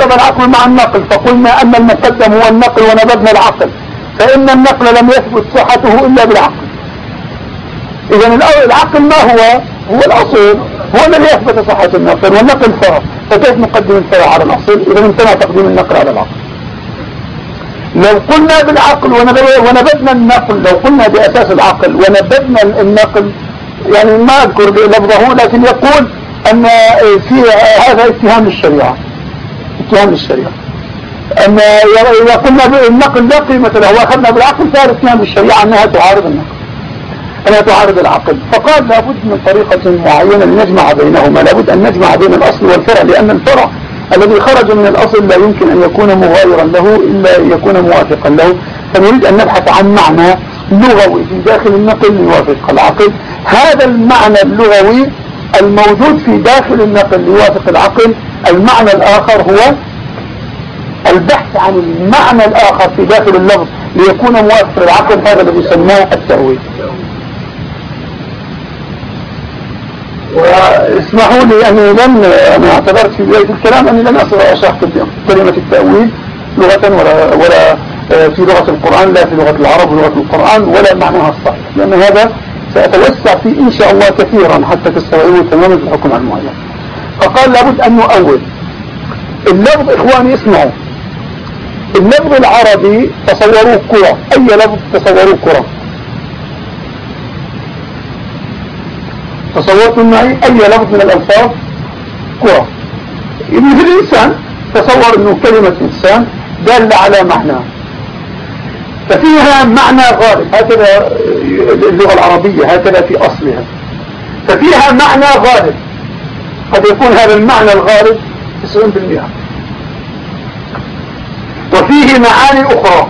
تعارض العقل مع النقل فقلنا أن المقدم هو النقل ونبذنا العقل. فإن النقل لم يثبت صحته إلا بالعقل. إذا العقل ما هو؟ هو الأصل هو الذي يثبت صحة النقل والنقل فرع فكيف نقدم الفرع على الأصل إذا امتنع تقديم النقل على العقل. لو قلنا بالعقل ونبذنا النقل لو قلنا بأساس العقل ونبذنا النقل يعني ما أذكر لفظه لكن يقول أن في هذا اتهام للشريعة اتهام للشريعة أن إذا قلنا النقل لا قيمة له وأخذنا بالعقل صار اتهام للشريعة أنها تعارض النقل. أنها تعارض العقل. فقال لابد من طريقة معينة لنجمع بينهما. لابد أن نجمع بين الأصل والفرع لأن الفرع الذي خرج من الأصل لا يمكن أن يكون مغايرا له إلا يكون موافقا له. فنريد أن نبحث عن معنى لغوي في داخل النقل يوافق العقل. هذا المعنى اللغوي الموجود في داخل النقل يوافق العقل المعنى الآخر هو البحث عن المعنى الآخر في داخل اللفظ ليكون موافق العقل هذا الذي يسماه التأويل. واسمحوا لي أني لن أنا اعتبرت في بداية الكلام أني لن أشرح كلمة التأويل لغة ولا, ولا في لغة القرآن لا في لغة العرب ولغة القرآن ولا معناها الصحيح لأن هذا سأتوسع فيه إن شاء الله كثيرا حتى تستوعبوا تماما الحكم على المعين فقال لابد أن نؤول. اللفظ إخواني اسمعوا. اللفظ العربي تصوروه كرة. أي لفظ تصوروه كرة؟ تصورتم معي أي لفظ من الألفاظ؟ كرة. مثل الإنسان تصور أنه كلمة إنسان دالة على معنى. ففيها معنى غالب. هكذا اللغة العربية هكذا في أصلها. ففيها معنى غالب. قد يكون هذا المعنى الغالب 90% وفيه معاني أخرى.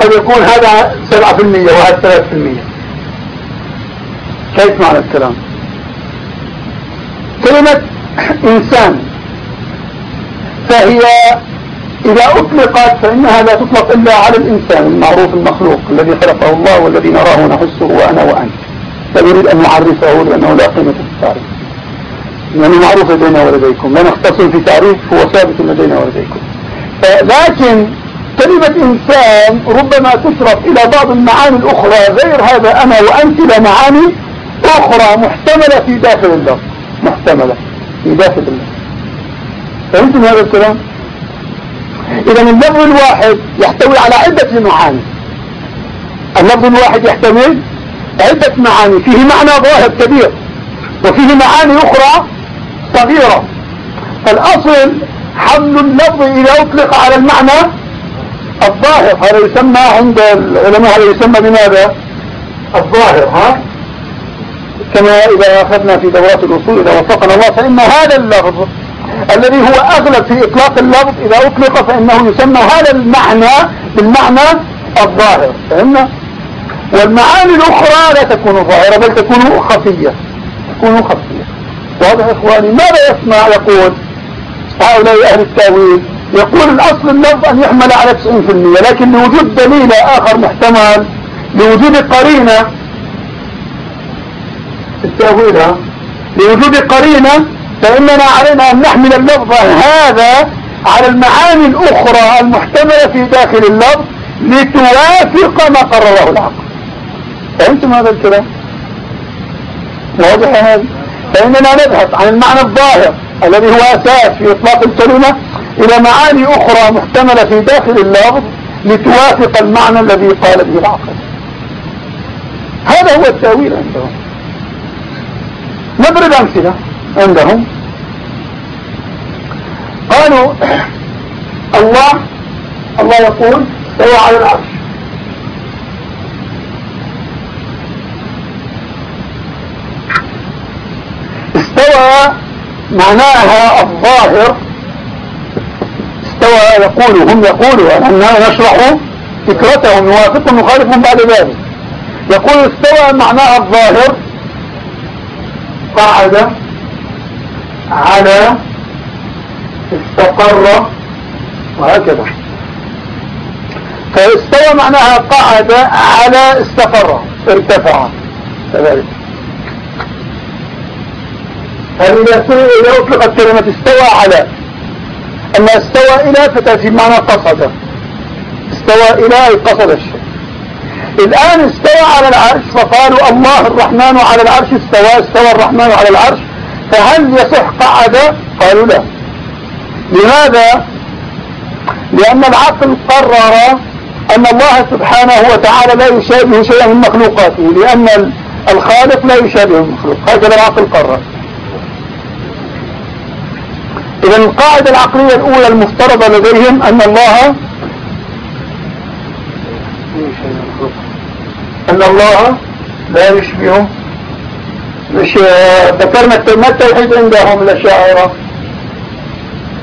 قد يكون هذا 7% وهذا 3% كيف معنى الكلام؟ كلمة إنسان فهي إذا أطلقت فإنها لا تطلق إلا على الإنسان المعروف المخلوق الذي خلقه الله والذي نراه ونحسه وأنا وأنت. لا يريد أن نعرفه لأنه لا قيمة في التعريف لأنه معروف لدينا ولديكم. لا نختصر في تعريف هو ثابت لدينا ولديكم. لكن كلمة إنسان ربما تصرف إلى بعض المعاني الأخرى غير هذا أنا وأنت لمعاني أخرى محتملة في داخل اللفظ محتملة في داخل اللفظ فهمتم هذا الكلام؟ إذا اللفظ الواحد يحتوي على عدة معاني. اللفظ الواحد يحتمل عدة معاني. فيه معنى ظاهر كبير وفيه معاني أخرى صغيرة. فالأصل حمل اللفظ إذا أطلق على المعنى الظاهر. هذا يسمى عند العلماء هذا يسمى بماذا؟ الظاهر ها؟ كما إذا أخذنا في دورات الأصول إذا وفقنا الله فإن هذا اللفظ الذي هو أغلب في إطلاق اللفظ إذا أطلق فإنه يسمى هذا المعنى بالمعنى الظاهر فهمنا؟ والمعاني الأخرى لا تكون ظاهرة بل تكون خفية تكون خفية. واضح إخواني؟ ماذا يسمع يقول هؤلاء أهل التأويل يقول الأصل اللفظ أن يحمل على 90% لكن لوجود دليل آخر محتمل لوجود قرينة التأويل لوجود قرينة فإننا علينا أن نحمل اللفظ هذا على المعاني الأخرى المحتملة في داخل اللفظ لتوافق ما قرره العقل فهمتم هذا الكلام؟ واضح هذا فإننا نبحث عن المعنى الظاهر الذي هو أساس في إطلاق الكلمة إلى معاني أخرى محتملة في داخل اللفظ لتوافق المعنى الذي قال به العقل هذا هو التأويل عندهم. نضرب أمثلة عندهم. قالوا الله الله يقول استوى على العرش. استوى معناها الظاهر استوى يقول هم يقولوا أننا نشرح فكرتهم يوافق مخالفهم بعد ذلك. يقول استوى معناها الظاهر قاعدة على استقر وهكذا. فاستوى معناها قعد على استقر ارتفع. كذلك. هل إذا إذا أطلقت كلمة استوى على أما استوى إلى فتأتي بمعنى قصد. استوى إلى أي قصد الشيء. الآن استوى على العرش فقالوا الله الرحمن على العرش استوى استوى الرحمن على العرش فهل يصح قعد قالوا لا. لماذا لأن العقل قرر أن الله سبحانه وتعالى لا يشابه شيئا من مخلوقاته لأن الخالق لا يشابه المخلوق هكذا العقل قرر. إذا القاعدة العقلية الأولى المفترضة لديهم أن الله أن الله لا يشبه مش ذكرنا التوحيد عندهم الأشاعرة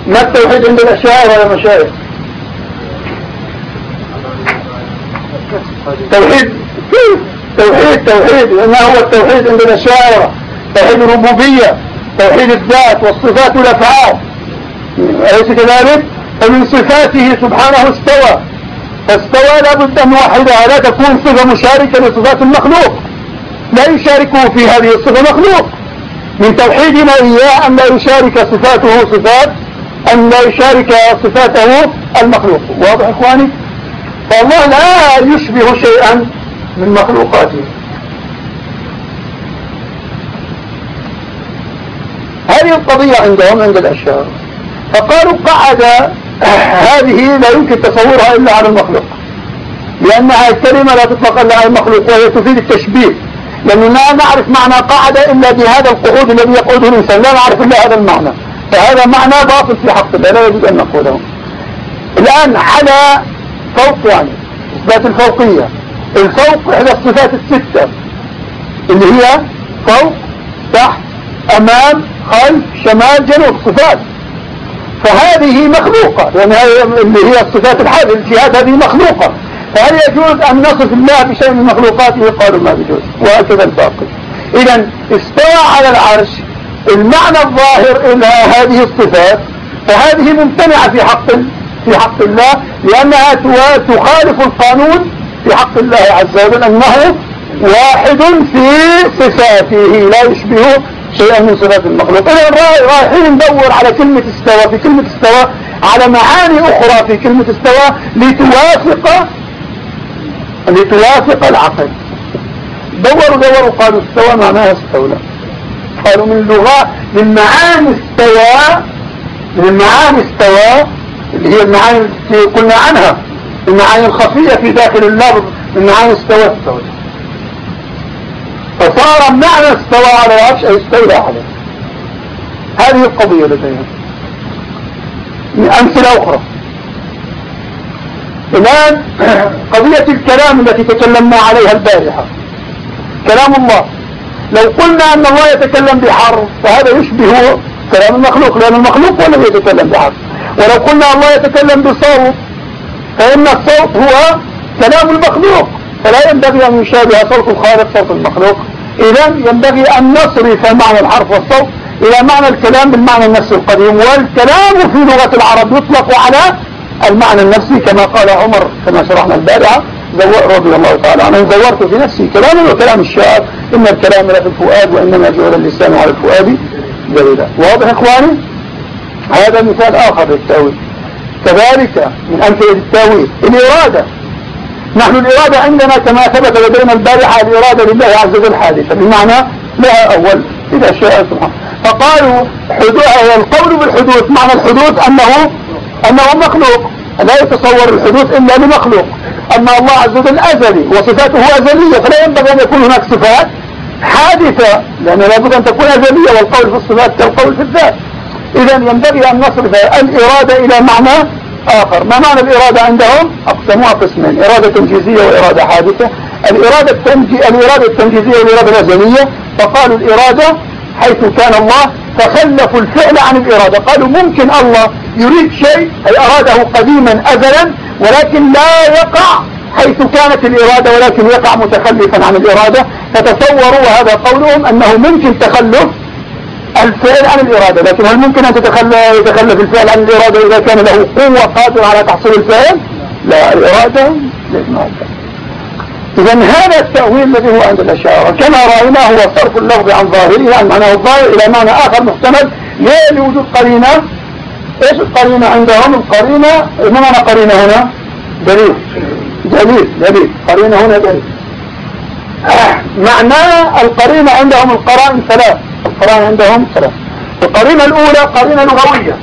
ما التوحيد عند الأشاعرة يا مشايخ توحيد توحيد توحيد. ما هو التوحيد عند الأشاعرة توحيد الربوبية توحيد الذات والصفات والأفعال. أليس كذلك؟ فمن صفاته سبحانه استوى. فاستوى لابد أن نوحدها لا تكون صفة مشاركة لصفات المخلوق. لا يشاركه في هذه الصفة مخلوق. من توحيدنا إياه أن لا يشارك صفاته صفات أن لا يشارك صفاته المخلوق. واضح إخواني؟ فالله لا يشبه شيئا من مخلوقاته. هذه القضية عندهم عند الأشياء. فقالوا قعد هذه لا يمكن تصورها إلا على المخلوق. لأنها الكلمة لا تطلق إلا على المخلوق وهي تفيد التشبيه. لأننا لا نعرف معنى قعد إلا بهذا القعود الذي يقعده الإنسان. لا نعرف إلا هذا المعنى. فهذا معنى باطل في حق الله لا يجوز أن نقوله. الآن على فوق يعني إثبات الفوقية. الفوق إحدى الصفات الستة اللي هي فوق تحت أمام خلف شمال جنوب صفات. فهذه مخلوقة لأن اللي هي الصفات الحادثة الجهات هذه مخلوقة. فهل يجوز أن نصف الله بشيء من مخلوقاته؟ قالوا ما يجوز وهكذا الباقي. إذا استوى على العرش المعنى الظاهر إلى هذه الصفات فهذه ممتنعة في حق في حق الله لأنها تخالف القانون في حق الله عز وجل أنه واحد في صفاته لا يشبه شيئا من صفات المخلوق. إذا رايحين ندور على كلمة استوى في كلمة استوى على معاني أخرى في كلمة استوى لتوافق لتوافق العقل. دوروا دوروا قالوا استوى معناها استولى. قالوا من اللغة من معاني استوى من المعاني استوى اللي هي المعاني التي قلنا عنها المعاني الخفية في داخل اللفظ من معاني استوى استوى. فصار معنى استوى على العرش أي استولى عليه. هذه القضية من أمثلة أخرى. الآن قضية الكلام التي تكلمنا عليها البارحة. كلام الله. لو قلنا أن الله يتكلم بحرف فهذا يشبه كلام المخلوق لأن المخلوق هو الذي يتكلم بحرف. ولو قلنا الله يتكلم بصوت فإن الصوت هو كلام المخلوق. فلا ينبغي أن يشابه صوت الخالق صوت المخلوق. إذا ينبغي أن نصرف معنى الحرف والصوت إلى معنى الكلام بالمعنى النفسي القديم. والكلام في لغة العرب يطلق على المعنى النفسي كما قال عمر كما شرحنا البارحة. رضي الله تعالى عنه. زورت في نفسي كلاما وكلام الشاعر. إن الكلام لا في الفؤاد وإنما جعل اللسان على الفؤاد دليلا واضح إخواني؟ هذا مثال آخر للتأويل. كذلك من أمثلة التأويل. الإرادة. نحن الإرادة عندنا كما ثبت لدينا البارحة الإرادة لله عز وجل حادثة. بمعنى لها أول. إذا شاء سبحانه فقالوا القول بالحدوث معنى الحدوث أنه أنه مخلوق. لا يتصور الحدوث إلا لمخلوق. أما الله عز وجل أزلي وصفاته أزلية فلا ينبغي أن يكون هناك صفات حادثة لأن لابد أن تكون أزلية والقول في الصفات كالقول في الذات. إذا ينبغي أن نصرف الإرادة إلى معنى آخر. ما معنى الإرادة عندهم؟ أقسموها قسمين إرادة تنجيزية وإرادة حادثة. الإرادة, التنجي... الإرادة التنجيزية والإرادة الأزلية فقالوا الإرادة حيث كان الله فخلفوا الفعل عن الإرادة. قالوا ممكن الله يريد شيء أي أراده قديما أزلا ولكن لا يقع حيث كانت الإرادة ولكن يقع متخلفا عن الإرادة. فتصوروا وهذا قولهم أنه ممكن تخلف الفعل عن الإرادة. لكن هل ممكن أن يتخلف الفعل عن الإرادة إذا كان له قوة قادرة على تحصيل الفعل؟ لا الإرادة إذا هذا التأويل الذي هو عند الأشاعرة كما رأينا هو صرف اللفظ عن ظاهره عن معناه الظاهر إلى معنى آخر محتمل. ليه لوجود قرينة. إيش القرينة عندهم؟ القرينة ما معنى قرينة هنا؟ دليل. دليل دليل. قرينة هنا دليل. معنى القرينة عندهم القرائن ثلاث. القرائن عندهم ثلاث. القرينة الأولى قرينة لغوية.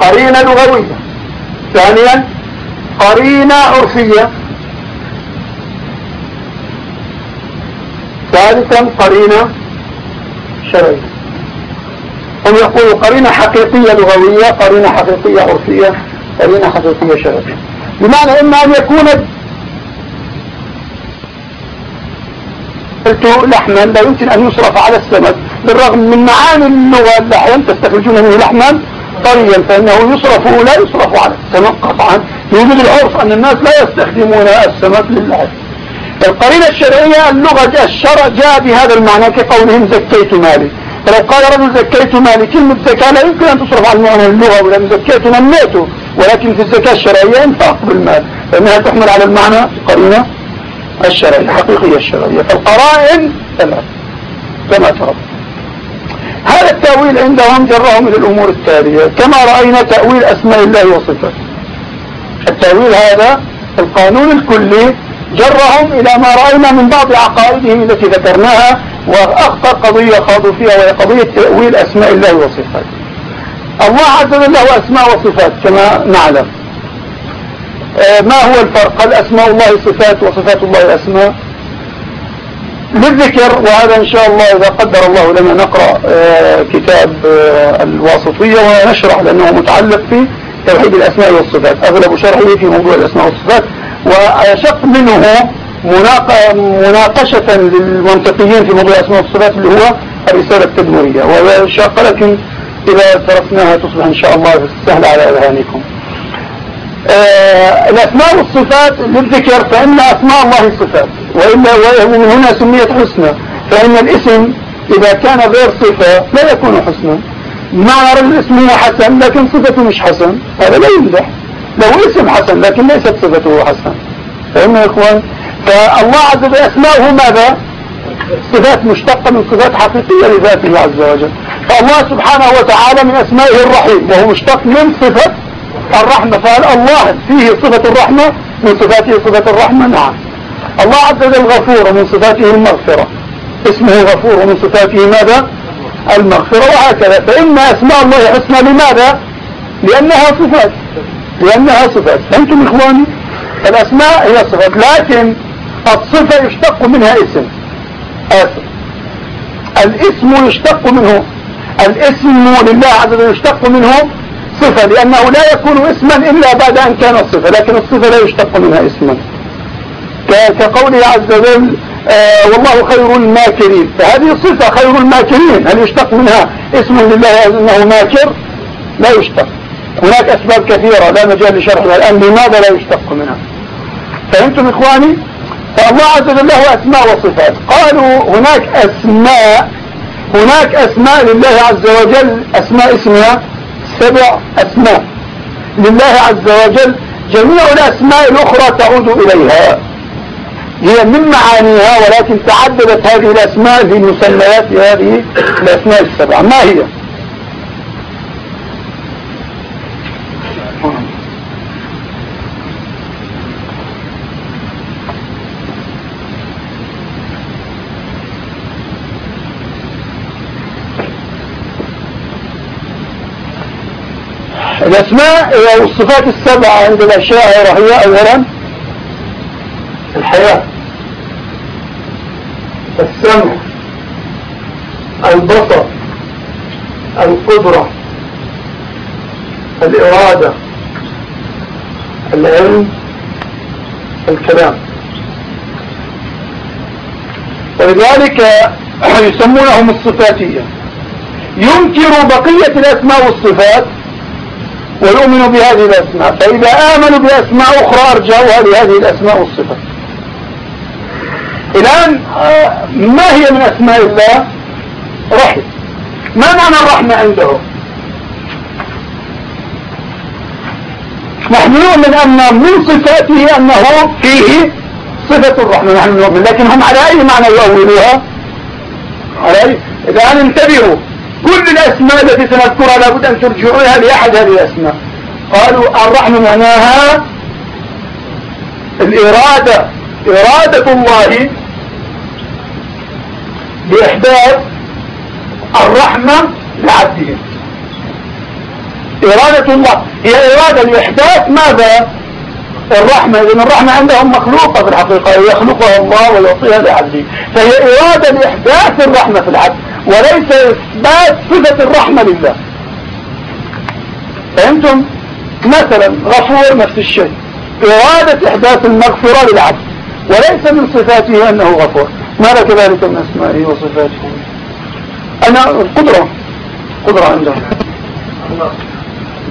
قرينة لغوية. ثانيا قرينة عرفية. ثالثا قرينة شرعية. هم يقولوا قرينة حقيقية لغوية قرينة حقيقية عرفية قرينة حقيقية شرعية. بمعنى إما أن يكون لحما لا يمكن أن يصرف على السمك بالرغم من معاني اللغة اللحم تستخرجون منه لحما. طريا فإنه يصرف لا يصرف على السمك قطعا. يوجد العرف أن الناس لا يستخدمون السمك للحم القرينة الشرعية اللغة الشرع جاء بهذا المعنى كقولهم زكيت مالي. فلو قال رجل زكيت مالي كلمة زكاة لا يمكن أن تصرف على المعنى اللغة ولم زكيت نميته ولكن في الزكاة الشرعية انفاق بالمال. فإنها تحمل على المعنى القرينة الشرعية الحقيقية الشرعية. فالقرائن ثلاث كما ترى. هذا التأويل عندهم جرهم إلى الأمور التالية. كما رأينا تأويل أسماء الله وصفاته. التأويل هذا القانون الكلي جرهم إلى ما رأينا من بعض عقائدهم التي ذكرناها وأخطر قضية خاضوا فيها وهي قضية تأويل أسماء الله وصفاته. الله عز وجل له أسماء وصفات كما نعلم. آه، ما هو الفرق؟ هل أسماء الله صفات وصفات الله أسماء للذكر وهذا إن شاء الله إذا قدر الله لنا نقرأ آه، كتاب آه، الواسطية ونشرح لأنه متعلق في توحيد الأسماء والصفات. أغلب شرحه في موضوع الأسماء والصفات. وأشق منه مناقشة للمنطقيين في موضوع الأسماء والصفات اللي هو الرسالة التدمرية وهي شاقة لكن إذا تركناها تصبح إن شاء الله سهلة على أذهانكم. آه الأسماء والصفات للذكر فإن أسماء الله صفات. وإلا ومن هنا سميت حسنى فإن الاسم إذا كان غير صفة لا يكون حسنا معنى رجل اسمه حسن لكن صفته مش حسن هذا لا يمدح له اسم حسن لكن ليست صفته حسن فهم يا إخوان؟ فالله عز وجل أسماؤه ماذا؟ صفات مشتقة من صفات حقيقية لذاته عز وجل. فالله سبحانه وتعالى من أسمائه الرحيم وهو مشتق من صفة الرحمة. فهل الله فيه صفة الرحمة من صفاته صفة الرحمة. نعم. الله عز وجل غفور من صفاته المغفرة. اسمه غفور ومن صفاته ماذا؟ المغفرة وهكذا. فإن أسماء الله حسنى لماذا؟ لأنها صفات. لأنها صفات. فأنتم إخواني الأسماء هي صفات لكن الصفة يشتق منها اسم. آسف. الاسم يشتق منه. الاسم لله عز وجل يشتق منه صفة لأنه لا يكون اسما إلا بعد أن كان صفة لكن الصفة لا يشتق منها اسما. كقوله عز وجل آه والله خير الماكرين. فهذه صفة خير الماكرين هل يشتق منها اسم لله أنه ماكر؟ لا يشتق. هناك أسباب كثيرة لا مجال لشرحها الآن لماذا لا يشتق منها؟ فهمتم إخواني فالله عز وجل له أسماء وصفات. قالوا هناك أسماء هناك أسماء لله عز وجل أسماء اسمها سبع أسماء. لله عز وجل جميع الأسماء الأخرى تعود إليها. هي من معانيها ولكن تعددت هذه الأسماء في مسميات هذه الأسماء السبع ما هي؟ الأسماء والصفات السبعة عند الأشاعرة هي أولا. الحياة. السمع البصر القدرة الإرادة العلم الكلام. ولذلك يسمونهم الصفاتية. ينكر بقية الأسماء والصفات ويؤمنوا بهذه الأسماء. فإذا آمنوا بأسماء أخرى أرجعوها لهذه الأسماء والصفات. الآن ما هي من أسماء الله؟ رحم. ما معنى الرحمة عنده؟ نحن نؤمن أن من صفاته أنه فيه صفة الرحمة نحن نؤمن لكن هم على أي معنى يؤولوها أي؟ الآن انتبهوا كل الأسماء التي سنذكرها لابد أن ترجعوها لأحد هذه الأسماء. قالوا الرحمة معناها الإرادة إرادة الله بإحداث الرحمة لعبده. إرادة الله. هي إرادة لإحداث ماذا؟ الرحمة. إذن الرحمة عندهم مخلوقة في الحقيقة. يخلقها الله ويعطيها لعبده. فهي إرادة لإحداث الرحمة في العبد وليس إثبات صفة الرحمة لله. فهمتم؟ مثلا غفور نفس الشيء. إرادة إحداث المغفرة للعبد وليس من صفاته أنه غفور. ماذا كذلك من أسمائه وصفاته؟ أنا القدرة قدرة عنده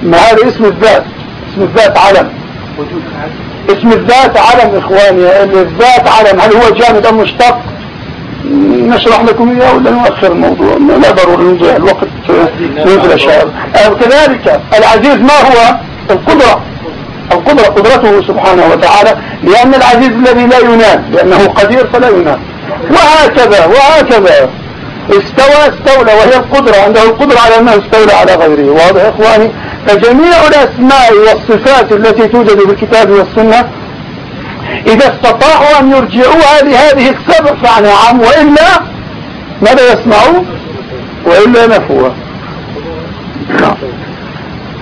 ما هذا اسم الذات؟ اسم الذات علم. اسم الذات علم إخواني. الذات علم. هل هو جامد أم مشتق؟ نشرح لكم إياه ولا نؤخر الموضوع؟ لا ضروري نضيع الوقت. ننزل الشعر كذلك العزيز ما هو؟ القدرة. القدرة قدرته سبحانه وتعالى لأن العزيز الذي لا ينال لأنه قدير فلا ينال. وهكذا وهكذا. استوى استولى وهي القدرة عنده القدرة على أنه استولى على غيره. واضح يا إخواني؟ فجميع الأسماء والصفات التي توجد في الكتاب والسنة إذا استطاعوا أن يرجعوها لهذه السبع فنعم وإلا ماذا يسمعوا؟ وإلا نفوها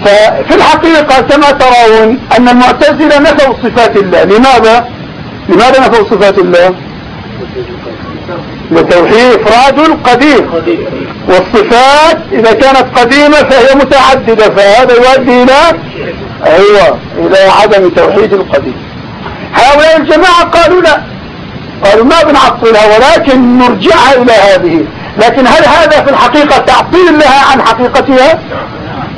ففي الحقيقة كما ترون أن المعتزلة نفوا صفات الله. لماذا؟ لماذا نفوا صفات الله؟ لتوحيد إفراد القدير والصفات إذا كانت قديمة فهي متعددة فهذا يؤدي إلى أيوة إلى عدم توحيد القدير هؤلاء الجماعة قالوا لا. قالوا ما بنعطلها ولكن نرجعها إلى هذه. لكن هل هذا في الحقيقة تعطيل لها عن حقيقتها؟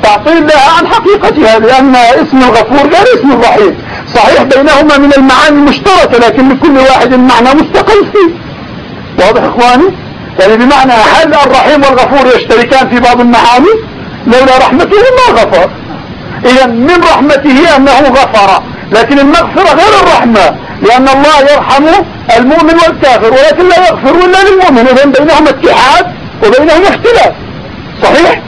تعطيل لها عن حقيقتها لأن اسم الغفور غير اسم الرحيم. صحيح بينهما من المعاني المشتركة لكن لكل واحد معنى مستقل فيه. واضح إخواني؟ يعني بمعنى هل الرحيم والغفور يشتركان في بعض المعاني؟ لولا رحمته ما غفر. اذا من رحمته أنه غفر لكن المغفرة غير الرحمة لأن الله يرحم المؤمن والكافر ولكن لا يغفر إلا للمؤمن. اذا بينهما اتحاد وبينهما اختلاف. صحيح؟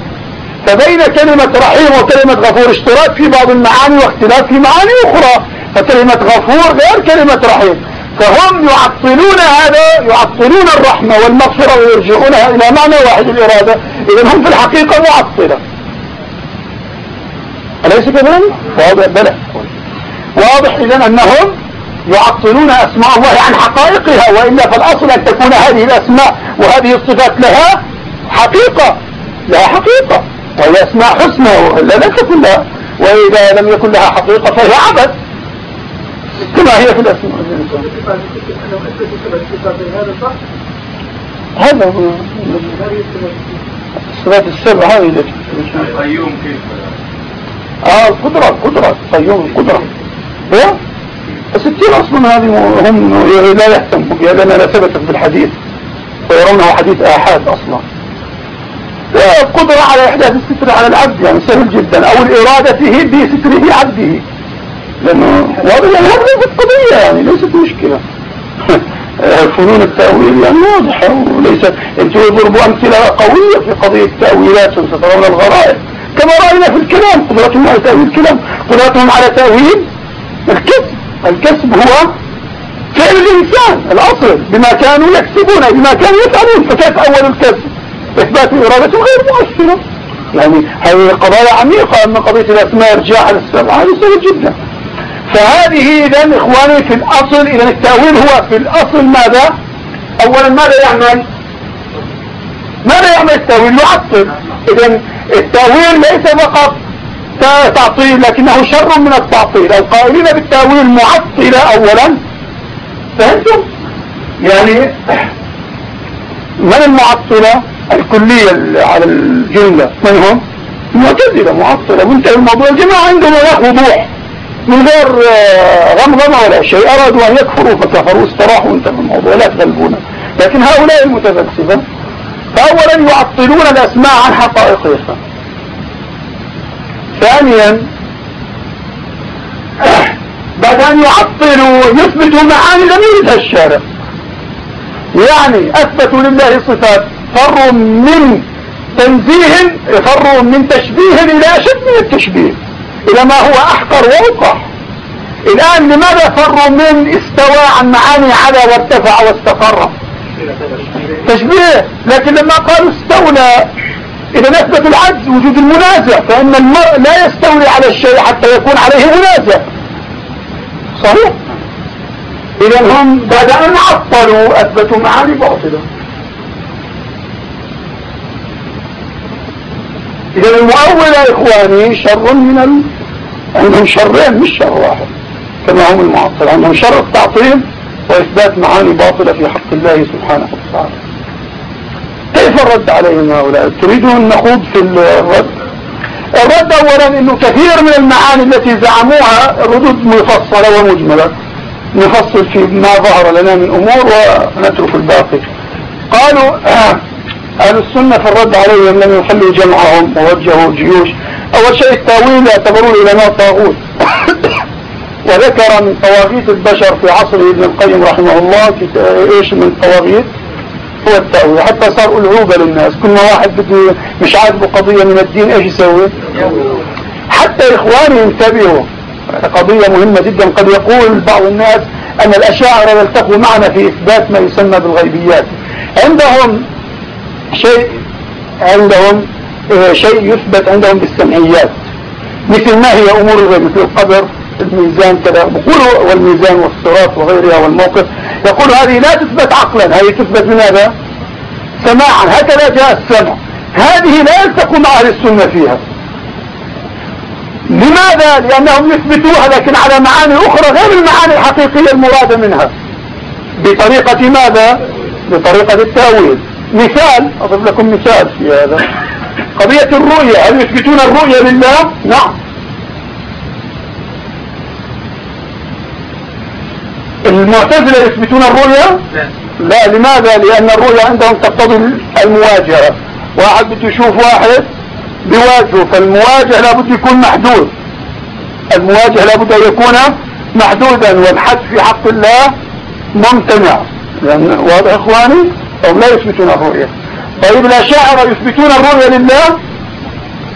فبين كلمة رحيم وكلمة غفور اشتراك في بعض المعاني واختلاف في معاني أخرى. فكلمة غفور غير كلمة رحيم. فهم يعطلون هذا يعطلون الرحمة والمغفرة ويرجعونها إلى معنى واحد الإرادة. اذا هم في الحقيقة معطلة. أليس كذلك؟ واضح. بلى. واضح اذا أنهم يعطلون أسماء الله عن حقائقها وإلا فالأصل أن تكون هذه الأسماء وهذه الصفات لها حقيقة. لها حقيقة. وهي اسماء حسنى لا لم تكن لها وإذا لم يكن لها حقيقة فهي عبث. كما هي في الأسماء. هذا هو الصفات السبع هذه التي القيوم كيف؟ آه القدرة القدرة القيوم القدرة الستين أصلا هذه هم لا يهتموا بها لانها لا ثبتت بالحديث ويرونها حديث آحاد أصلا. والقدرة على إحداث الستر على العبد يعني سهل جدا أو الإرادة بستره عبده. لأنه واضح يعني هذه القضية يعني ليست مشكلة. فنون التأويل يعني واضحة وليست أنتوا يضربوا أمثلة قوية في قضية التأويلات سترون الغرائب. كما رأينا في الكلام قدرتهم على تأويل الكلام قدرتهم على تأويل الكسب. الكسب هو فعل الإنسان الأصل بما كانوا يكسبون بما كانوا يفعلون. فكيف أول الكسب؟ إثبات إرادة غير مؤثرة. يعني هذه قضايا عميقة أما قضية الأسماء إرجاع للسبع هذه سهل جدا. فهذه إذا إخواني في الأصل إذا التأويل هو في الأصل ماذا؟ أولا ماذا يعمل؟ ماذا يعمل التأويل؟ يعطل. إذا التأويل ليس فقط تعطيل لكنه شر من التعطيل. القائلين بالتأويل معطلة أولا. فهمتم؟ يعني من المعطلة الكلية على الجملة من هم المعتزلة معطلة منتهي الموضوع. الجماعة عندهم وضوح. من غير غمغمة ولا شيء. أرادوا أن يكفروا فكفروا. استراحوا انتهى الموضوع. لا تغلبونا لكن هؤلاء المتفلسفة فأولا يعطلون الأسماء عن حقائقها. ثانيا أن يعطلوا يثبتوا معاني لم يردها الشارع. يعني أثبتوا لله صفات. فروا من تنزيه فروا من تشبيه إلى أشد من التشبيه. إلى ما هو أحقر وأوقع. الآن لماذا فروا من استوى عن معاني على وارتفع واستقر؟ تشبيه. لكن لما قالوا استولى إذا نثبت العجز وجود المنازع فإن المرء لا يستولي على الشيء حتى يكون عليه منازع. صحيح؟ إذا هم بعد أن عطلوا أثبتوا معاني باطلة. إذا المؤول يا إخواني شر من ال... عندهم شرين مش شر واحد. كما هم المعطل. عندهم شر التعطيل وإثبات معاني باطلة في حق الله سبحانه وتعالى. كيف الرد عليهم هؤلاء؟ تريدون نخوض في الرد؟ الرد اولا إنه كثير من المعاني التي زعموها ردود مفصلة ومجملة. نفصل في ما ظهر لنا من أمور ونترك الباقي. قالوا أهل السنة في الرد عليهم لم يخلوا جمعهم ووجهوا جيوش. أول شيء التأويل يعتبرون العلماء طاغوت وذكر من طواغيت البشر في عصر ابن القيم رحمه الله إيش من طواغيت؟ هو التأويل. حتى صار ألعوبة للناس. كل ما واحد بده مش عاجبه قضية من الدين إيش يسوي؟ حتى إخواني انتبهوا. قضية مهمة جدا. قد يقول بعض الناس أن الأشاعرة يلتقوا معنا في إثبات ما يسمى بالغيبيات. عندهم شيء عندهم آه، شيء يثبت عندهم بالسمعيات. مثل ما هي أمور الغيب مثل القبر الميزان كذا بقولوا والميزان والصراط وغيرها والموقف. يقول هذه لا تثبت عقلا. هذه تثبت من هذا سماعا. هكذا جاء السمع. هذه لا يلتقوا مع أهل السنة فيها. لماذا؟ لأنهم يثبتوها لكن على معاني أخرى غير المعاني الحقيقية المرادة منها. بطريقة ماذا؟ بطريقة التأويل. مثال أضرب لكم مثال في هذا. قضية الرؤية هل يثبتون الرؤية لله؟ نعم. المعتزلة يثبتون الرؤية؟ لا. لماذا؟ لأن الرؤية عندهم تقتضي المواجهة. واحد بده يشوف واحد بواجهه فالمواجهة لابد يكون محدود. المواجهة لابد أن يكون محدودا والحد في حق الله ممتنع. لأن واضح إخواني؟ هم لا يثبتون الرؤية. طيب الأشاعرة يثبتون الرؤية لله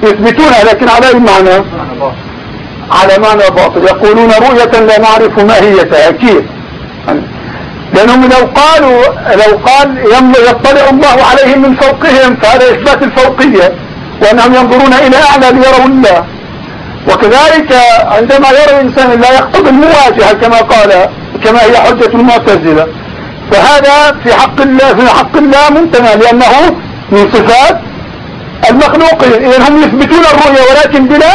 يثبتونها لكن على أي معنى؟ على معنى باطل. يقولون رؤية لا نعرف ماهيتها أكيد لأنهم لو قالوا لو قال يطلع الله عليهم من فوقهم فهذا إثبات الفوقية وأنهم ينظرون إلى أعلى ليروا الله. وكذلك عندما يرى الإنسان لا يقتضي المواجهة كما قال كما هي حجة المعتزلة. فهذا في حق الله في حق الله ممتنع لأنه من صفات المخلوقين. إذا هم يثبتون الرؤية ولكن بلا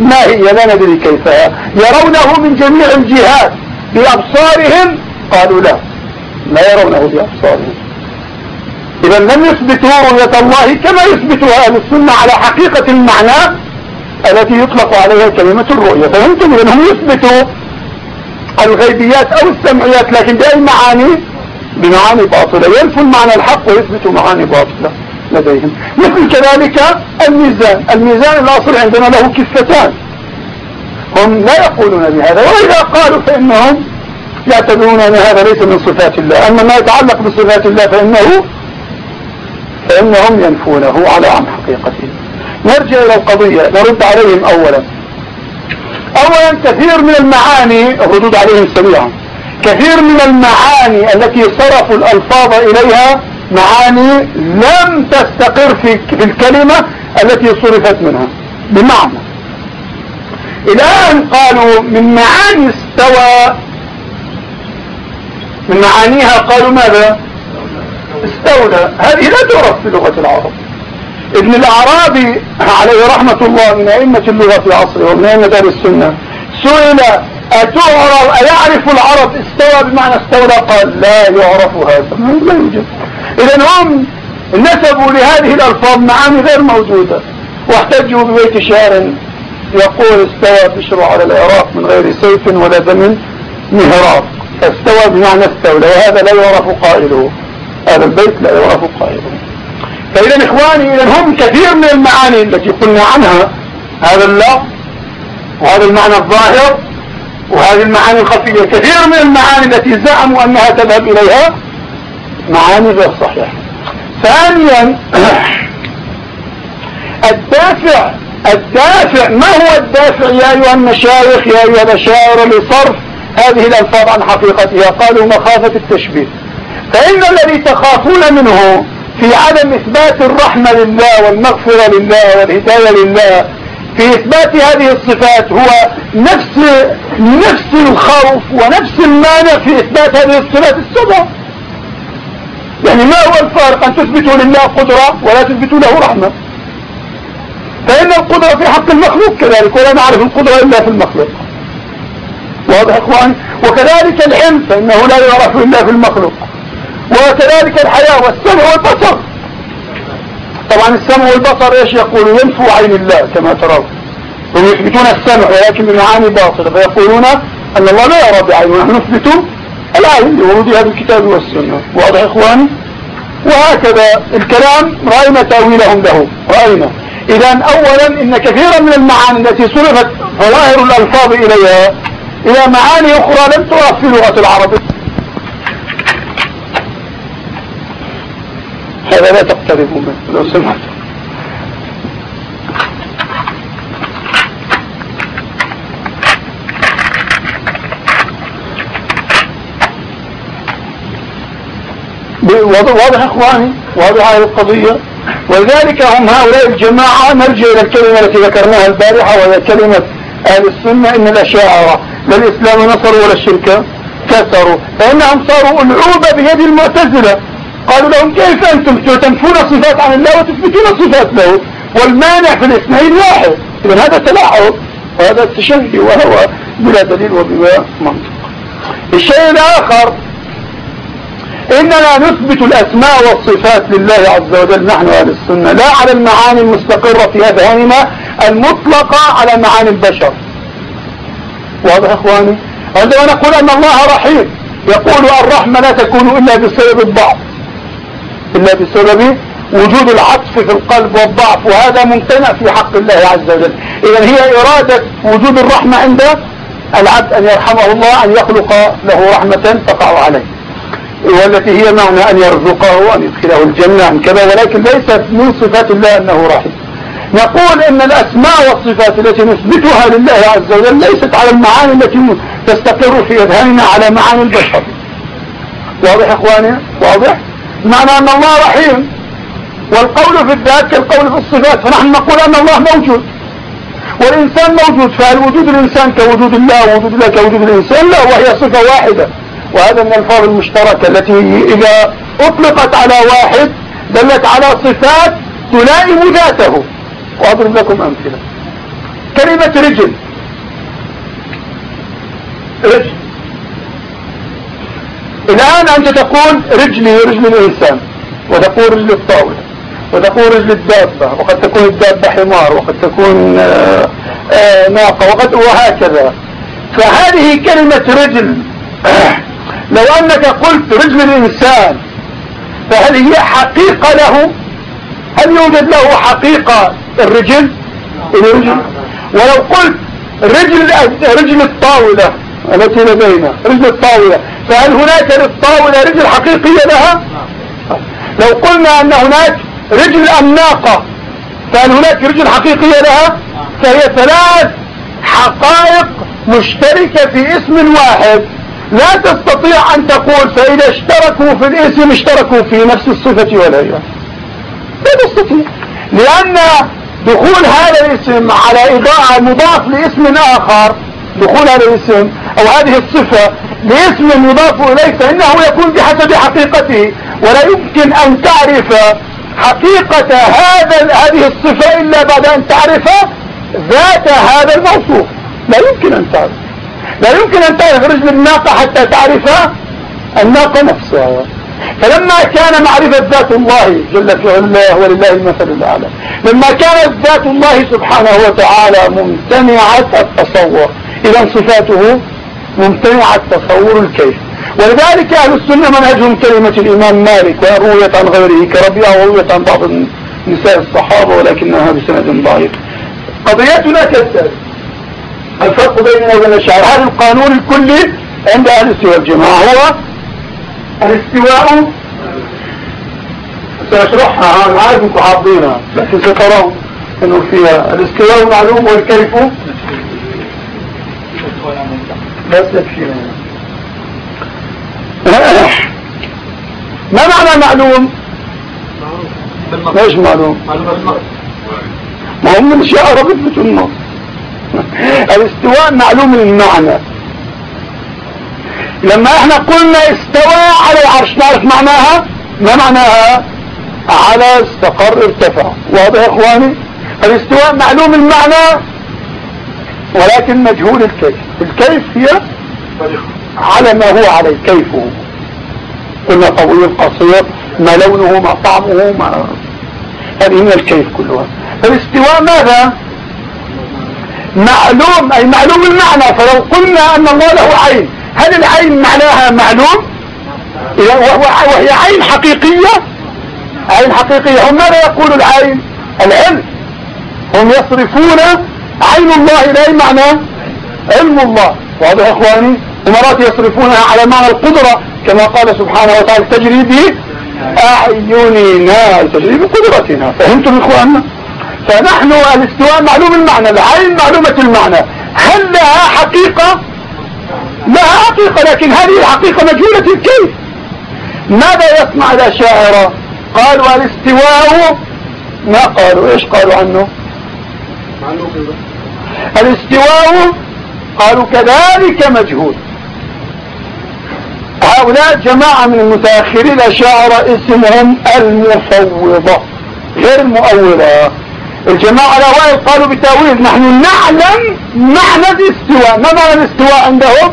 ما هي لا ندري كيف يرونه من جميع الجهات بأبصارهم. قالوا لا لا يرونه بأبصارهم. إذا لم يثبتوا رؤية الله كما يثبتها أهل السنة على حقيقة المعنى التي يطلق عليها كلمة الرؤية. فهمتم؟ إذا هم يثبتوا الغيبيات أو السمعيات لكن بأي معاني بمعاني باطلة. ينفوا المعنى الحق ويثبتوا معاني باطلة لديهم. مثل كذلك الميزان. الميزان الأصل عندنا له كفتان. هم لا يقولون بهذا وإذا قالوا فإنهم يعتبرون أن هذا ليس من صفات الله. أما ما يتعلق بصفات الله فإنه فإنهم ينفونه على عن حقيقته. نرجع إلى القضية نرد عليهم أولا. أولا كثير من المعاني الردود عليهم سريعا كثير من المعاني التي صرفوا الألفاظ إليها معاني لم تستقر في, الكلمة التي صرفت منها. بمعنى الآن قالوا من معاني استوى. من معانيها قالوا ماذا؟ استولى. هذه لا تعرف في لغة العرب. ابن الأعرابي عليه رحمة الله من أئمة اللغة في عصره ومن أئمة السنة سئل أتعرف أيعرف العرب استوى بمعنى استولى؟ قال لا يعرف هذا لا يوجد. إذا هم نسبوا لهذه الألفاظ معاني غير موجودة. واحتجوا ببيت شعر يقول استوى بشر على العراق من غير سيف ولا دم مهراق. استوى بمعنى استولى. وهذا لا يعرف قائله. هذا البيت لا يعرف قائله. فإذا إخواني إذا هم كثير من المعاني التي قلنا عنها. هذا اللفظ وهذا المعنى الظاهر. وهذه المعاني الخفية كثير من المعاني التي زعموا أنها تذهب إليها معاني غير صحيحة. ثانيا الدافع الدافع ما هو الدافع يا أيها المشايخ يا أيها الأشاعر لصرف هذه الألفاظ عن حقيقتها؟ قالوا مخافة التشبيه. فإن الذي تخافون منه في عدم إثبات الرحمة لله والمغفرة لله والهداية لله في إثبات هذه الصفات هو نفس نفس الخوف ونفس المانع في إثبات هذه الصفات السبع. يعني ما هو الفارق أن تثبتوا لله قدرة ولا تثبتوا له رحمة؟ فإن القدرة في حق المخلوق كذلك ولا نعرف القدرة إلا في المخلوق. واضح إخوان؟ وكذلك العلم فإنه لا يعرف إلا في المخلوق. وكذلك الحياة والسمع والبصر. طبعا السمع والبصر إيش يقولوا ينفوا عين الله كما ترون. هم يثبتون السمع ولكن بمعاني باطلة. فيقولون أن الله لا يرى بعين ونحن نثبت العين لورودها بالكتاب والسنة. واضح إخواني وهكذا الكلام رأينا تأويلهم له. رأينا. إذا أولا إن كثيرا من المعاني التي صرفت ظواهر الألفاظ إليها إلى معاني أخرى لم تعرف في لغة العرب. هذا لا تقتربوا منه. لو سمحت. واضح إخواني؟ واضح هذه القضية؟ ولذلك هم هؤلاء الجماعة نرجع إلى الكلمة التي ذكرناها البارحة وهي كلمة أهل السنة إن الاشاعرة لا الإسلام نصروا ولا الشركة كسروا فإنهم صاروا ألعوبة بيد المعتزلة. قالوا لهم كيف أنتم تنفون صفات عن الله وتثبتون صفات له والمانع في الاثنين واحد؟ إذا هذا تلاعب وهذا تشهي وهو بلا دليل وبلا منطق. الشيء الآخر إننا نثبت الأسماء والصفات لله عز وجل نحن أهل السنة لا على المعاني المستقرة في أذهاننا المطلقة على معاني البشر. واضح إخواني؟ عندما نقول أن الله رحيم يقول الرحمة لا تكون إلا بسبب الضعف. إلا بسبب وجود العطف في القلب والضعف وهذا ممتنع في حق الله عز وجل. إذا هي إرادة وجود الرحمة عند العبد أن يرحمه الله أن يخلق له رحمة تقع عليه. والتي هي معنى أن يرزقه وأن يدخله الجنة عن كذا ولكن ليست من صفات الله أنه رحيم. نقول إن الأسماء والصفات التي نثبتها لله عز وجل ليست على المعاني التي تستقر في إذهاننا على معاني البشر. واضح إخواني؟ واضح؟ معنى أن الله رحيم. والقول في الذات كالقول في الصفات. فنحن نقول أن الله موجود. والإنسان موجود. فهل وجود الإنسان كوجود الله ووجود الله كوجود الإنسان لا وهي صفة واحدة. وهذا من الألفاظ المشتركة التي إذا أطلقت على واحد دلت على صفات تلائم ذاته. وأضرب لكم أمثلة. كلمة رجل. رجل. الآن أنت تقول رجلي رجل الإنسان وتقول رجل الطاولة وتقول رجل الدابة وقد تكون الدابة حمار وقد تكون آه، آه، ناقة وقد وهكذا. فهذه كلمة رجل. لو أنك قلت رجل الإنسان فهل هي حقيقة له؟ هل يوجد له حقيقة الرجل؟ الرجل ولو قلت رجل رجل الطاولة التي لدينا. رجل الطاولة. فهل هناك للطاولة رجل حقيقية لها؟ لو قلنا أن هناك رجل الناقة فهل هناك رجل حقيقية لها؟ فهي ثلاث حقائق مشتركة في اسم واحد. لا تستطيع أن تقول فإذا اشتركوا في الاسم اشتركوا في نفس الصفة والهيئة لا تستطيع. لأن دخول هذا الاسم على إضاءة مضاف لاسم آخر دخول هذا الاسم أو هذه الصفة لاسم يضاف إليه فإنه يكون بحسب حقيقته. ولا يمكن أن تعرف حقيقة هذا هذه الصفة إلا بعد أن تعرف ذات هذا الموصوف. لا يمكن أن تعرف. لا يمكن أن تعرف. رجل الناقة حتى تعرف الناقة نفسها. فلما كان معرفة ذات الله جل في علاه ولله المثل الأعلى. لما كانت ذات الله سبحانه وتعالى ممتنعة التصور. إذا صفاته ممتنعة تصور الكيف. ولذلك أهل السنة منهجهم كلمة الإمام مالك وروية عن غيره كربيعة وروية عن بعض نساء الصحابة ولكنها بسند ضعيف. قضيتنا كالتالي. الفرق بيننا وبين الشعر هذا القانون الكلي عند أهل الاستواء الجماعة هو الاستواء. سأشرحها أنا عارف أنكم حافظينها لكن سترون أنه فيها الاستواء معلوم والكيف. ما معنى معلوم ليش معلوم؟ ما هم من اشياء ربط النص الاستواء معلوم المعنى. لما إحنا قلنا استوى على العرش نعرف معناها؟ ما معناها؟ على استقر ارتفع. واضح يا إخواني؟ الاستواء معلوم المعنى ولكن مجهول الكيف. الكيف هي على ما هو عليه كيفه. قلنا طويل قصير ما لونه ما طعمه ما هذه من الكيف كلها. الاستواء ماذا؟ معلوم أي معلوم المعنى. فلو قلنا أن الله له عين هل العين معناها معلوم؟ وهي عين حقيقية؟ عين حقيقية. هم ماذا يقول العين؟ العلم. هم يصرفون عين الله أي معنى؟ علم الله. واضح يا إخواني؟ ومرات يصرفونها على معنى القدرة كما قال سبحانه وتعالى تجري به أعيننا. تجري بقدرتنا. فهمتم إخواننا؟ فنحن الاستواء معلوم المعنى العين معلومة المعنى. هل لها حقيقة؟ لها حقيقة لكن هذه الحقيقة مجهولة الكيف؟ ماذا يصنع الأشاعرة قالوا الاستواء ما قالوا؟ إيش قالوا عنه؟ الاستواء قالوا كذلك مجهول. هؤلاء جماعة من المتأخرين الأشاعرة اسمهم المفوضة غير المؤولة الجماعة الأوائل قالوا بتأويل نحن نعلم معنى الاستواء. ما معنى الاستواء عندهم؟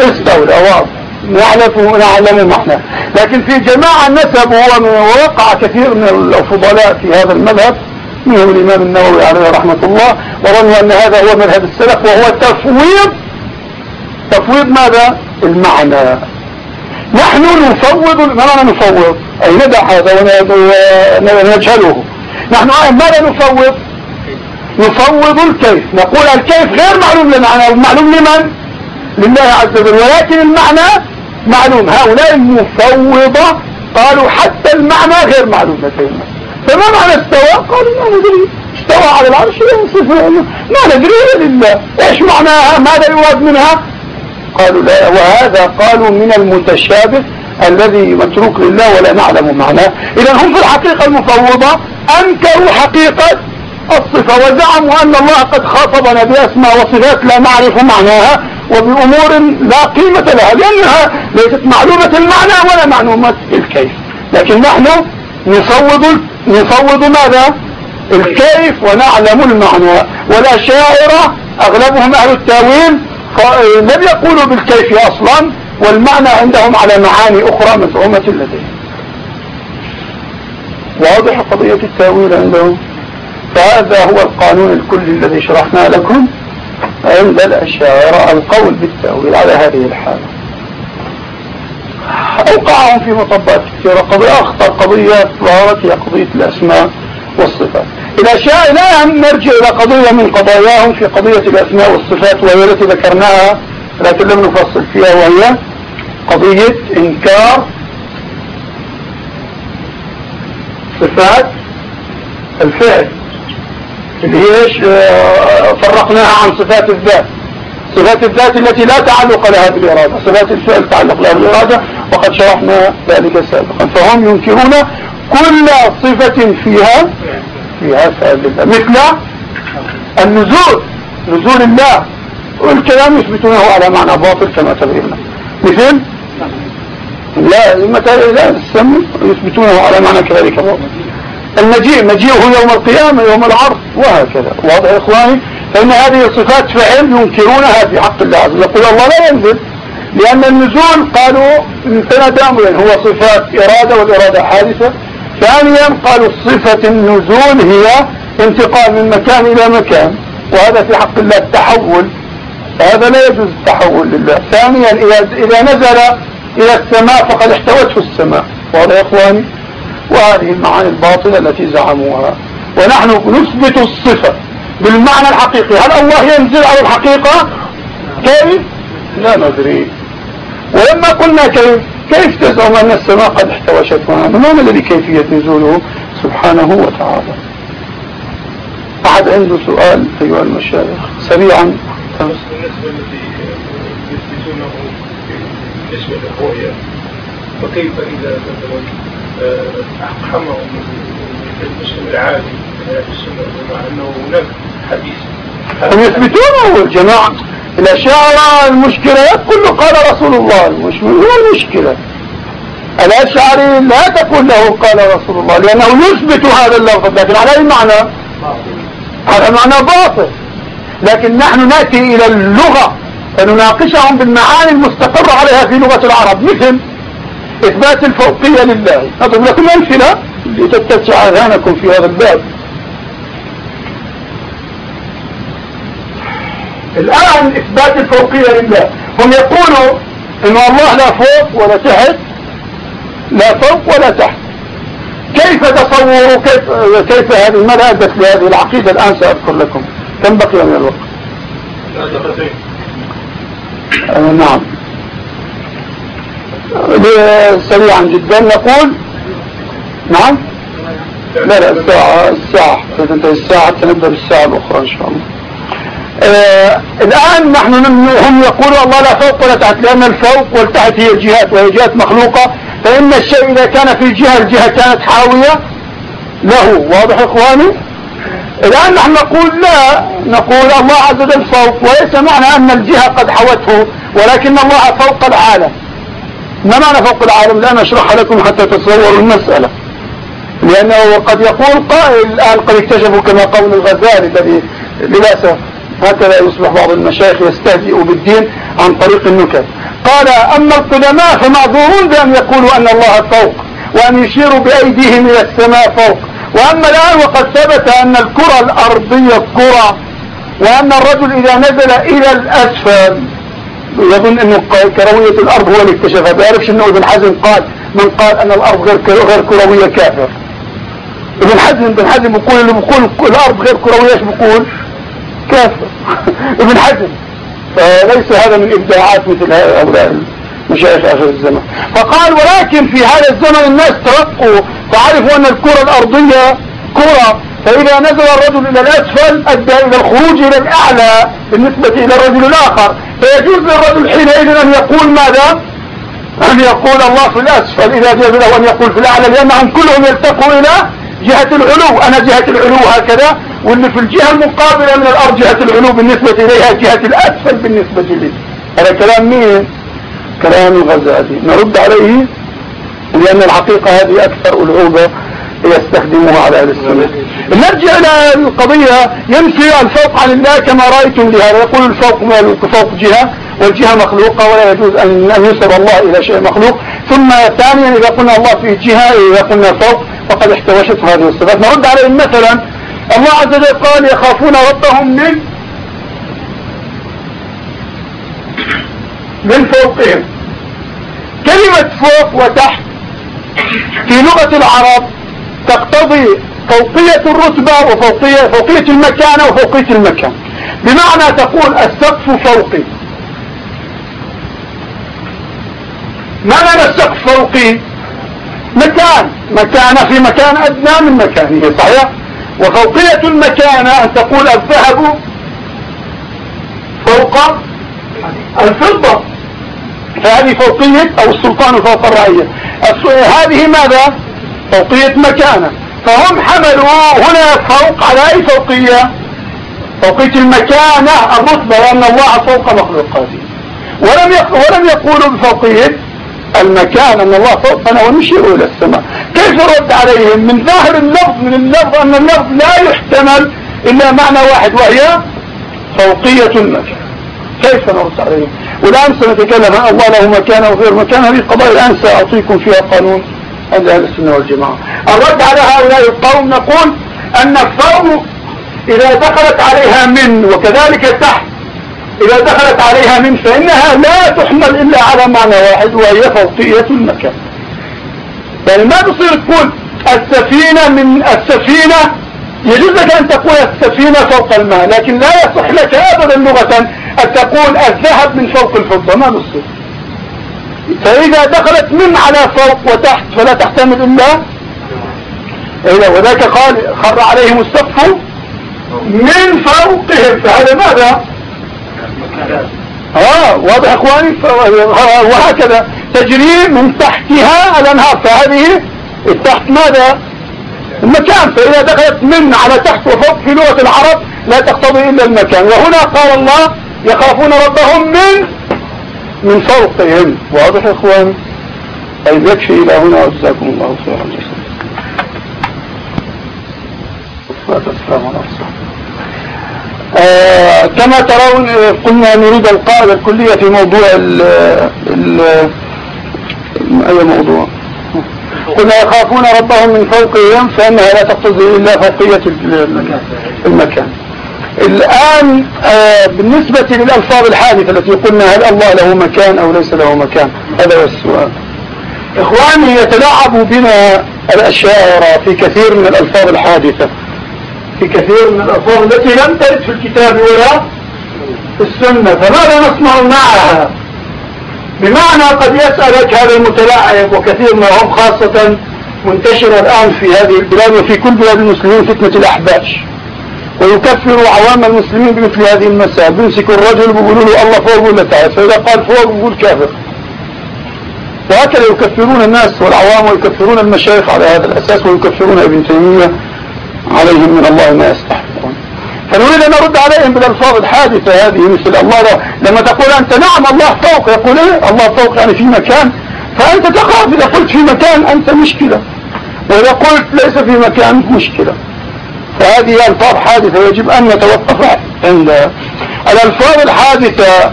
استولى واضح. نعلم نعلم معنى. لكن في جماعة نسبوا ووقع كثير من الفضلاء في هذا المذهب منهم الإمام النووي عليه رحمة الله وظنوا أن هذا هو مذهب السلف وهو تفويض. تفويض ماذا؟ المعنى. نحن نفوض ما معنى نفوض؟ أي ندع هذا ونجهله. نحن ماذا نفوض؟ نفوض الكيف. نقول الكيف غير معلوم لنا. معلوم لمن؟ لله عز وجل. ولكن المعنى معلوم. هؤلاء المفوضة قالوا حتى المعنى غير معلوم. لدينا فما معنى استوى قالوا ما ندري استوى على العرش ما ندري لله إيش معناها ماذا يراد منها؟ قالوا لا وهذا قالوا من المتشابه الذي متروك لله ولا نعلم معناه. إذا هم في الحقيقة المفوضة. أنكروا حقيقة الصفة. وزعموا أن الله قد خاطبنا بأسماء وصفات لا نعرف معناها وبأمور لا قيمة لها لأنها ليست معلومة المعنى ولا معلومة الكيف. لكن نحن نفوض نفوض ماذا؟ الكيف ونعلم المعنى. والاشاعرة أغلبهم أهل التأويل لم يقولوا بالكيف أصلا والمعنى عندهم على معاني أخرى مزعومة لديهم. واضح قضية التأويل عندهم؟ فهذا هو القانون الكلي الذي شرحنا لكم عند الأشاعرة القول بالتأويل على هذه الحالة. أوقعهم في مطبات كثيرة قضية أخطر قضية ظهرت هي قضية الأسماء والصفات. شاء لا نرجع إلى قضية من قضاياهم في قضية الأسماء والصفات وهي التي ذكرناها لكن لم نفصل فيها وهي قضية إنكار صفات الفعل. اللي هي إيش؟ آه، فرقناها عن صفات الذات. صفات الذات التي لا تعلق لها بالإرادة. صفات الفعل تعلق لها بالإرادة. وقد شرحنا ذلك سابقا. فهم ينكرون كل صفة فيها فيها الله مثل النزول نزول الله. والكلام يثبتونه على معنى باطل كما تبينا مثل لا متى لا السم يثبتونه على معنى كذلك. باطل المجيء مجيئه يوم القيامة يوم العرض وهكذا. واضح يا إخواني؟ فإن هذه صفات فعل ينكرونها في حق الله عز وجل. يقول الله لا ينزل. لأن النزول قالوا سند أمرين هو صفات إرادة والإرادة حادثة. ثانيا قالوا صفة النزول هي انتقال من مكان إلى مكان وهذا في حق الله التحول. فهذا لا يجوز التحول لله. ثانيا إذا نزل إلى السماء فقد احتوته السماء. واضح يا إخواني؟ وهذه المعاني الباطلة التي زعموها. ونحن نثبت الصفة بالمعنى الحقيقي. هل الله ينزل على الحقيقة؟ كيف؟ لا ندري. ولما قلنا كيف كيف تزعم أن السماء قد احتوشتها ما الذي كيفية نزوله سبحانه وتعالى؟ أحد عنده سؤال أيها المشايخ؟ سريعا. بالنسبة يثبتونه بالنسبة للرؤية فكيف إذا مثلا أقحمهم المسلم العادي من أهل السنة مع أنه هناك حديث. هم يثبتونه الجماعة الأشاعرة المشكلة كله قال رسول الله. مش هو المشكلة. الأشعري لا تقول له قال رسول الله لأنه يثبت هذا اللفظ لكن على أي معنى. هذا معنى باطل. لكن نحن نأتي إلى اللغة فنناقشهم بالمعاني المستقرة عليها في لغة العرب مثل إثبات الفوقية لله. أضرب لكم أمثلة لتتسع أذهانكم في هذا الباب. الآن إثبات الفوقية لله. هم يقولوا إن الله لا فوق ولا تحت لا فوق ولا تحت. كيف تصوروا كيف, كيف هذه ماذا أدت لهذه العقيدة الآن سأذكر لكم. كم بقي من الوقت؟ آه نعم. سريعا جدا. نقول نعم؟ لا لا الساعة الساعة. تنتهي الساعة سنبدأ بالساعة الأخرى إن شاء الله. آه الآن نحن هم يقولوا الله لا فوق ولا تحت لأن الفوق والتحت هي الجهات وهي جهات مخلوقة. فإن الشيء إذا كان في جهة الجهة كانت حاوية له. واضح إخواني؟ الآن نحن نقول لا نقول الله عز وجل فوق وليس معنى أن الجهة قد حوته ولكن الله فوق العالم. ما معنى فوق العالم؟ الآن أشرح لكم حتى تتصوروا المسألة. لأنه قد يقول قائل الآن قد اكتشفوا كما قول الغزالي الذي للأسف هكذا يصبح بعض المشايخ يستهزئ بالدين عن طريق النكت. قال أما القدماء فمعذورون بأن يقولوا أن الله فوق وأن يشيروا بأيديهم إلى السماء فوق. وأما الآن وقد ثبت أن الكرة الأرضية كرة وأن الرجل إذا نزل إلى الأسفل يظن أنه كروية الأرض هو اللي اكتشفها. بيعرفش أنه ابن حزم قال من قال أن الأرض غير غير كروية كافر. ابن حزم ابن حزم بيقول اللي بيقول الأرض غير كروية إيش بيقول؟ كافر ابن حزم. فليس هذا من إبداعات مثل هؤلاء مشايخ آخر الزمن. فقال ولكن في هذا الزمن الناس ترقوا فعرفوا أن الكرة الأرضية كرة. فإذا نزل الرجل إلى الأسفل أدى إلى الخروج إلى الأعلى بالنسبة إلى الرجل الآخر. فيجوز للرجل حينئذ أن يقول ماذا؟ أن يقول الله في الأسفل. إذا جاز له أن يقول في الأعلى لأنهم كلهم يلتقوا إلى جهة العلو أنا جهة العلو هكذا واللي في الجهة المقابلة من الأرض جهة العلو بالنسبة إليها جهة الأسفل بالنسبة لي. هذا كلام مين؟ كلام الغزالي. نرد عليه لأن الحقيقة هذه أكثر ألعوبة يستخدمها على أهل السنة. نرجع إلى القضية. ينفي الفوق عن الله كما رأيتم لهذا يقول الفوق فوق جهة والجهة مخلوقة ولا يجوز أن ينسب الله إلى شيء مخلوق. ثم ثانيا إذا قلنا الله في جهة إذا قلنا فوق فقد احتوشت هذه الصفات. نرد عليهم مثلا الله عز وجل قال يخافون ربهم من من فوقهم. كلمة فوق وتحت في لغة العرب تقتضي فوقية الرتبة وفوقية فوقية المكانة وفوقية المكان. بمعنى تقول السقف فوقي. ما معنى السقف فوقي؟ مكان. مكان في مكان أدنى من مكانه صحيح؟ وفوقية المكانة أن تقول الذهب فوق الفضة. فهذه فوقية أو السلطان فوق الرعية هذه ماذا؟ فوقية مكانة فهم حملوا هنا فوق على أي فوقية؟ فوقية المكانة الرتبة لأن الله فوق مخلوقاته. ولم ولم يقولوا بفوقية. المكان أن الله فوق فأنا ونشير إلى السماء. كيف رد عليهم؟ من ظاهر اللفظ من اللفظ أن اللفظ لا يحتمل إلا معنى واحد وهي فوقية المكان كيف نرد عليهم؟ والآن سنتكلم عن الله له مكان وغير مكان هذه القضايا الآن سأعطيكم فيها قانون عند أهل السنة والجماعة. الرد على هؤلاء القوم نقول أن الفوق إذا دخلت عليها من وكذلك تحت إذا دخلت عليها من فإنها لا تحمل إلا على معنى واحد وهي فوقية المكان. يعني ما تصير تقول السفينة من السفينة يجوز لك أن تقول السفينة فوق الماء لكن لا يصح لك أبدا لغة أن تقول الذهب من فوق الفضة ما نصف فإذا دخلت من على فوق وتحت فلا تحتمل إلا إذا وذاك قال خر عليهم السقف من فوقهم. فهذا ماذا؟ آه واضح أخواني؟ وهكذا. تجري من تحتها الأنهار. فهذه التحت ماذا؟ المكان. فإذا دخلت من على تحت وفوق في لغة العرب لا تقتضي إلا المكان. وهنا قال الله يخافون ربهم من من فوقهم. واضح يا أخواني؟ طيب يكفي إلى هنا. وجزاكم الله خيرا. والسلام على آه كما ترون قلنا نريد القاعدة الكلية في موضوع ال ال أي موضوع؟ قلنا يخافون ربهم من فوقهم فإنها لا تقتضي إلا فوقية المكان. الآن آه بالنسبة للألفاظ الحادثة التي قلنا هل الله له مكان أو ليس له مكان؟ هذا هو السؤال. إخواني يتلاعب بنا الأشاعرة في كثير من الألفاظ الحادثة. في كثير من الألفاظ التي لم ترد في الكتاب ولا في السنة. فماذا نصنع معها؟ بمعنى قد يسألك هذا المتلاعب وكثير منهم خاصة منتشرة الآن في هذه البلاد وفي كل بلاد المسلمين فتنة الأحباش. ويكفر عوام المسلمين بمثل هذه المسائل بيمسكوا الرجل بيقولوا له الله فوق ولا تحت؟ فإذا قال فوق بيقول كافر. وهكذا يكفرون الناس والعوام ويكفرون المشايخ على هذا الأساس ويكفرون ابن تيمية. عليهم من الله ما يستحقون. فنريد أن نرد عليهم بالألفاظ الحادثة هذه مثل الله لما تقول أنت نعم الله فوق يقول إيه؟ الله فوق يعني في مكان. فأنت تخاف إذا قلت في مكان أنت مشكلة. وإذا قلت ليس في مكان مشكلة. فهذه ألفاظ حادثة يجب أن نتوقف عندها الألفاظ الحادثة.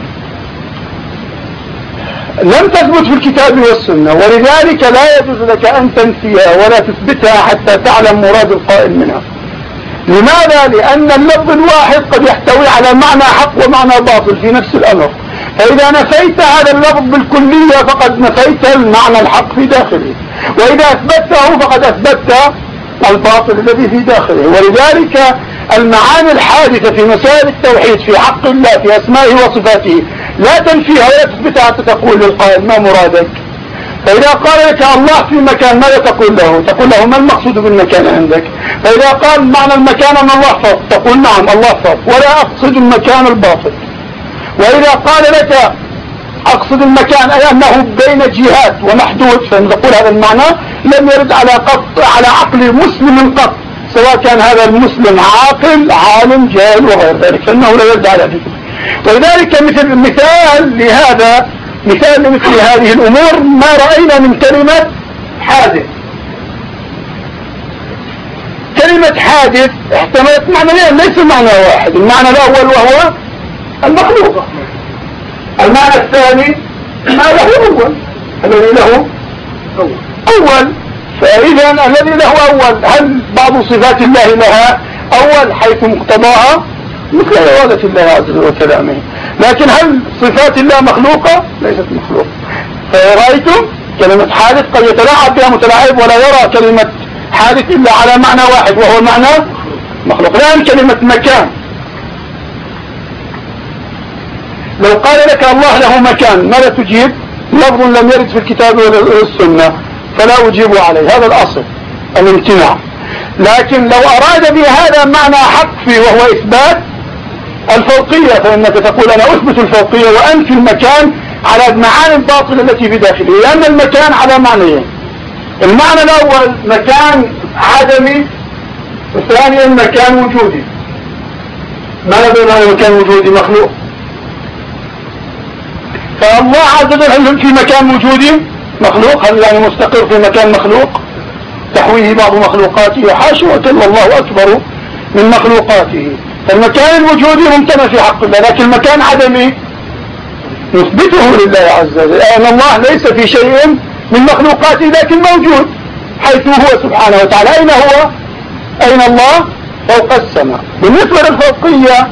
لم تثبت في الكتاب والسنة ولذلك لا يجوز لك أن تنفيها ولا تثبتها حتى تعلم مراد القائل منها. لماذا؟ لأن اللفظ الواحد قد يحتوي على معنى حق ومعنى باطل في نفس الأمر. فإذا نفيت هذا اللفظ بالكلية فقد نفيت المعنى الحق في داخله. وإذا أثبته فقد أثبت الباطل الذي في داخله. ولذلك المعاني الحادثة في مسائل التوحيد في حق الله في أسمائه وصفاته لا تنفيها ولا تثبتها حتى تقول للقائل ما مرادك فإذا قال لك الله في مكان ماذا تقول له؟ تقول له ما المقصود بالمكان عندك؟ فإذا قال معنى المكان أن الله فوق؟ تقول نعم الله فوق ولا أقصد المكان الباطل. وإذا قال لك أقصد المكان أي أنه بين جهات ومحدود فنقول هذا المعنى لم يرد على قط على عقل مسلم قط سواء كان هذا المسلم عاقل عالم جاهل وغير ذلك فإنه لا يرد على ذلك ولذلك مثل مثال لهذا مثال لمثل هذه الأمور ما رأينا من كلمة حادث. كلمة حادث احتملت معنى ليس معنى واحد المعنى الأول وهو المخلوق. المعنى الثاني ما له أول الذي له أول. فإذا الذي له أول هل بعض صفات الله لها أول حيث مقتضاها؟ مثل إرادة الله عز وجل وكلامه لكن هل صفات الله مخلوقة؟ ليست مخلوقة. فرأيتم كلمة حادث قد يتلاعب بها متلاعب ولا يرى كلمة حادث إلا على معنى واحد وهو المعنى مخلوق. الآن كلمة مكان. لو قال لك الله له مكان ماذا تجيب؟ لفظ لم يرد في الكتاب ولا السنة فلا أجيب عليه. هذا الأصل الامتناع. لكن لو أراد بهذا معنى حق فيه وهو إثبات الفوقية فإنك تقول أنا أثبت الفوقية وأنفي المكان على المعاني الباطلة التي في داخله. لأن المكان على معنيين المعنى الأول مكان عدمي والثاني مكان وجودي. ماذا معنى مكان وجودي؟ مخلوق. فالله عز وجل في مكان وجودي؟ مخلوق. هل يعني مستقر في مكان مخلوق؟ تحويه بعض مخلوقاته. وكلا الله أكبر من مخلوقاته. فالمكان الوجودي ممتنع في حق الله لكن المكان عدمي نثبته لله عز وجل. أن الله ليس في شيء من مخلوقاته لكن موجود حيث هو سبحانه وتعالى. أين هو؟ أين الله؟ فوق السماء. بالنسبة للفوقية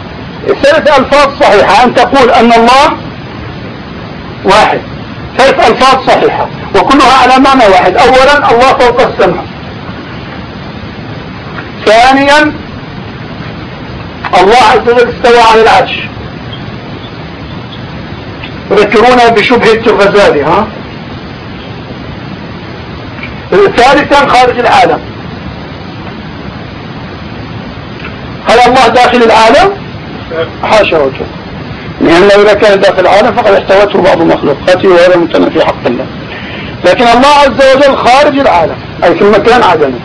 ثلاث ألفاظ صحيحة. أن تقول أن الله واحد. ثلاث ألفاظ صحيحة؟ وكلها على معنى واحد. أولا الله فوق السماء. ثانيا الله عز وجل استوى على العرش. يذكرونا بشبهة الغزالي ها؟ ثالثا خارج العالم. هل الله داخل العالم؟ حاشا وجه. لأنه إذا كان داخل العالم فقد احتوته بعض مخلوقاته وهذا ممتنع في حق الله. لكن الله عز وجل خارج العالم أي في المكان عدمي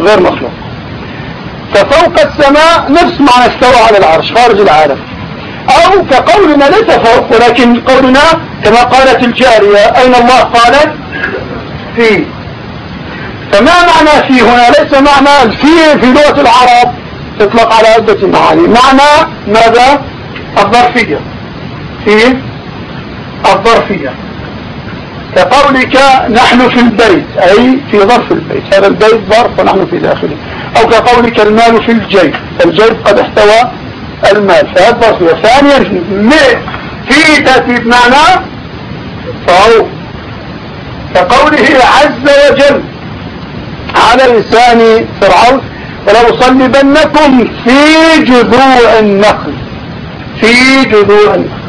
غير مخلوق. ففوق السماء نفس معنى استوى على العرش خارج العالم. أو كقولنا ليس فوق ولكن قولنا كما قالت الجارية أين الله؟ قالت في. فما معنى في هنا؟ ليس معنى الفي في لغة العرب تطلق على عدة معاني. معنى ماذا؟ الظرفية. في الظرفية. كقولك نحن في البيت أي في ظرف البيت. هذا البيت ظرف ونحن في داخله. أو كقولك المال في الجيب. الجيب قد احتوى المال. فهذا ظرفية ثانيا في تأتي بمعنى فهو كقوله عز وجل على لسان فرعون ولأصلبنكم في جذوع النخل. في جذوع النخل.